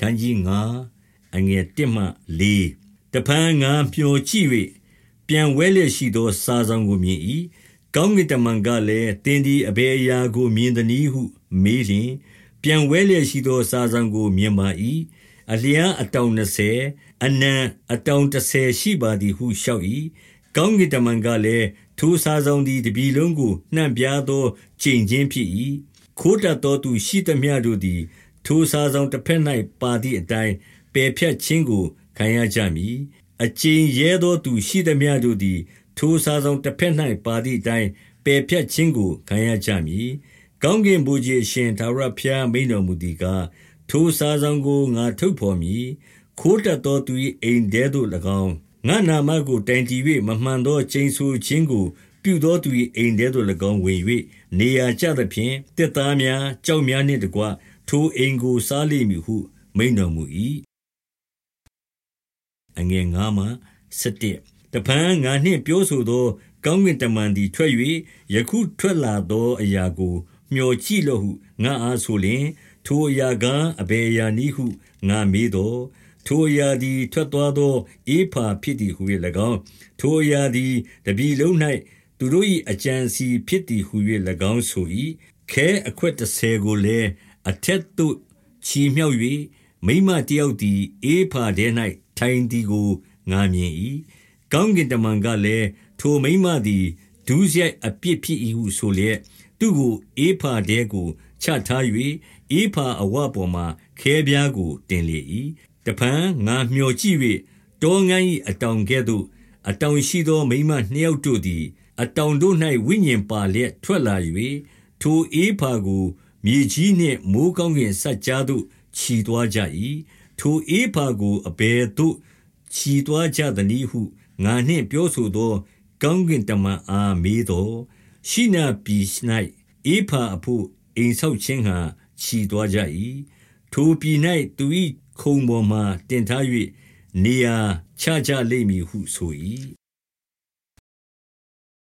ခန်းကြီး9အငယ်1မှ4တပန်းငါမျောကြည့်၍ပြန်ဝဲလျက်ရှိသော စာဆောင်ကိုမြင်၏ကောင်းကင်တမန်ကလည်းတင်းဒီအဘယ်အရာကိုမြင်သည်ဟု မေးလျင် ပြန်ဝဲလျက်ရှိသော စာဆောင်ကိုမြင်ပါ၏အလျားအတောင်20အနံအတောင်30ရှိပါသည်ဟုလျှောက်၏ကောင်းကင်တမန်ကလည်းထိုစာဆောင်သည်တပြီလုံးကိုနှံ့ပြားသောကျင့်ခြင်းဖြစ်၏ခိုးတတ်သောသူရှိသမျှတို့သည် ထိုစာဆောင်တစ်ဖက်၌ပါသည့်အတိုင်း ပယ်ဖြတ်ခြင်းကို ခံရကြမည် အကျဉ်ရဲသောသူရှိသမျှတို့သည် ထိုစာဆောင်တစ်ဖက်၌ပါသည့်အတိုင်း ပယ်ဖြတ်ခြင်းကို ခံရကြမည် ကောင်းကင်ဘုရားရှင်သာရဖျားမိန်တော်မူသည်ကား ထိုစာဆောင်ကို ငါထုတ်ဖော်မည် ခိုးတတ်သောသူ၏အိမ်ထဲသို့၎င်း ငါနာမကို တိုင်တည်၍မမှန်သော ကျိန်ဆိုခြင်းကို ပြုသောသူ၏အိမ်ထဲသို့၎င်း ဝင်၍နေရာကျသဖြင့်တစ်သားများကြောက်များနှင့်တကွ ထိုအိမ်ကို စားလိမ့်မည်ဟု မိန်တော်မူ၏အငယ်9မှ17တပန်းငါနှင့်ပြောဆိုသော ကောင်းကင်တမန်သည် ထွက်၍ယခုထွက်လာသောအရာကိုမျှော်ကြည့်လော့ဟု ငါအားဆိုလျင် ထိုအရာကား အဘယ်အရာနည်းဟု ငါမေးသောထိုအရာသည် ထွက်သွားသော ဧဖာဖြစ်သည်ဟု၍၎င်း ထိုအရာသည် တပြည်လုံး၌သူတို့၏အကြံစီဖြစ်သည်ဟု၍၎င်း ဆို၏ခဲအခွက်တဆယ်ကိုလည်း အထက်သို့ချီမြှောက်၍မိမတယောက်သည်ဧဖာထဲ၌ထိုင်သည်ကိုငါမြင်၏ကောင်းကင်တမန်ကလည်းထိုမိမသည်ဒုစရိုက်အပြစ်ဖြစ်၏ဟုဆိုလျက်သူ့ကိုဧဖာတဲကိုချထား၍ဧဖာအဝပေါ်မှခဲပြားကိုတင်လေ၏တဖန်ငါမျှော်ကြည့်၍တောငန်း၏အတောင်ကဲ့သို့အတောင်ရှိသောမိမနှစ်ယောက်တို့သည် အတောင်တို့၌ဝိညာဉ်ပါလျက်ထွက်လာ၍ထိုဧဖာကို မြေကြီးနှင့် မိုးကောင်းကင်စัจ जा သို့ခြီသွားကြ၏ထိုဧဖာကို အဘယ်သို့ခြီသွားကြသနည်းဟု ငါနှင့်ပြောဆိုသော ကောင်းကင်တမန်အား မေးသောရှိနာပြည်၌ဧဖာအဖို့ အိမ်ဆောက်ခြင်းဟံခြီသွားကြ၏ထိုပြည်၌သူ၏ခုံပေါ်မှတင်ထား၍နေရာချကြလိမ့်မည်ဟု ဆို၏